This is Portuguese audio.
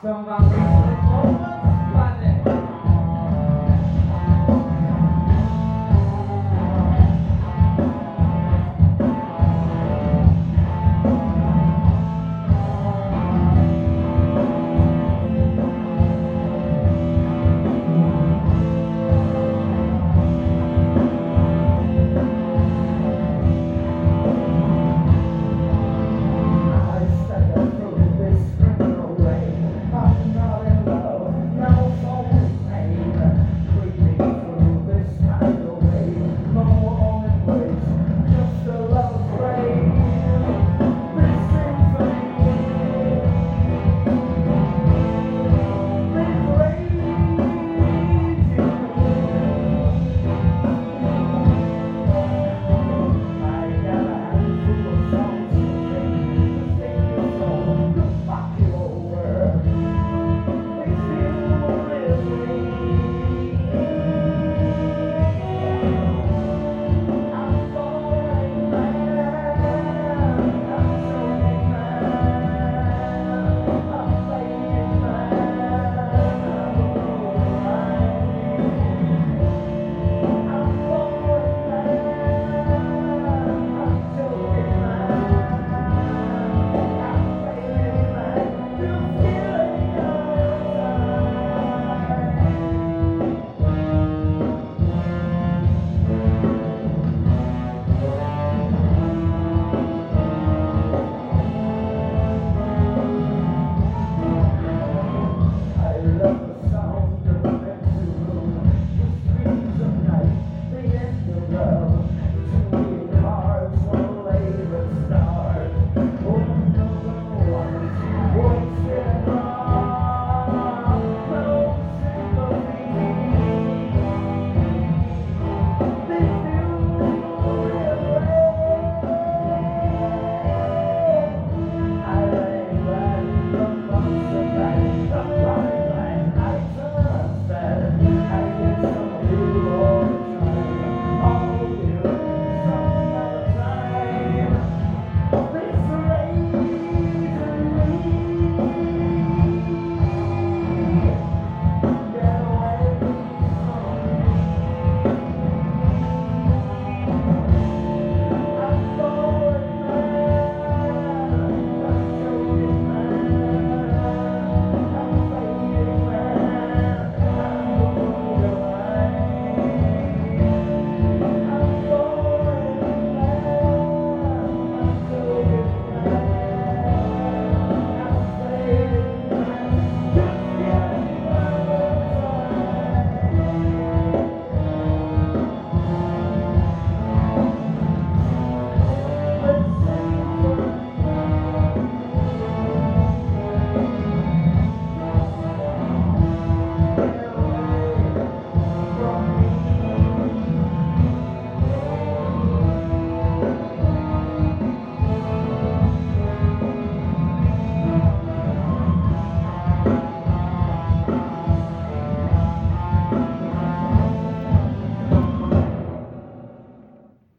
I